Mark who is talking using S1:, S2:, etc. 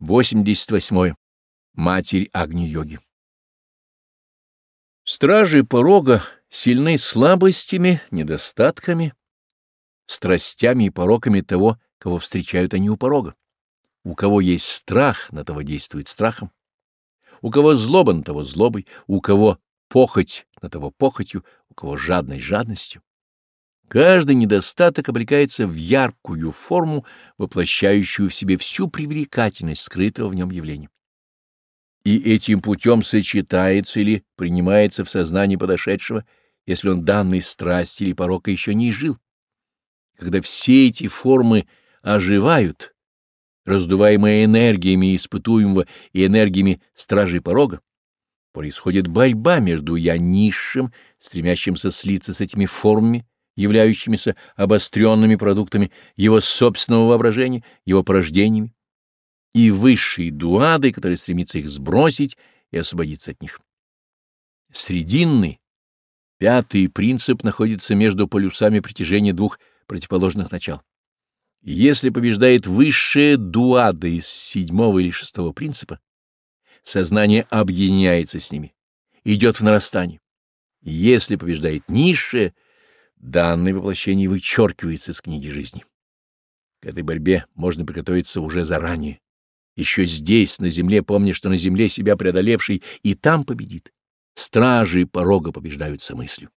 S1: 88. Матерь Агни-йоги. Стражи порога сильны слабостями, недостатками, страстями и пороками того, кого встречают они у порога. У кого есть страх, на того действует страхом. У кого злоба, на того злобой. У кого похоть, на того похотью. У кого жадность, жадностью. Каждый недостаток облекается в яркую форму, воплощающую в себе всю привлекательность скрытого в нем явления. И этим путем сочетается или принимается в сознании подошедшего, если он данной страсти или порока еще не жил. Когда все эти формы оживают, раздуваемые энергиями испытуемого и энергиями стражей порога, происходит борьба между «я» низшим, стремящимся слиться с этими формами, являющимися обостренными продуктами его собственного воображения, его порождениями, и высшие дуады, которые стремится их сбросить и освободиться от них. Срединный, пятый принцип находится между полюсами притяжения двух противоположных начал. Если побеждает высшая дуада из седьмого или шестого принципа, сознание объединяется с ними, идет в нарастание. Если побеждает низшее — Данные воплощение вычеркивается из книги жизни. К этой борьбе можно приготовиться уже заранее. Еще здесь, на земле, помни, что на земле себя преодолевший и там победит. Стражи порога побеждаются мыслью.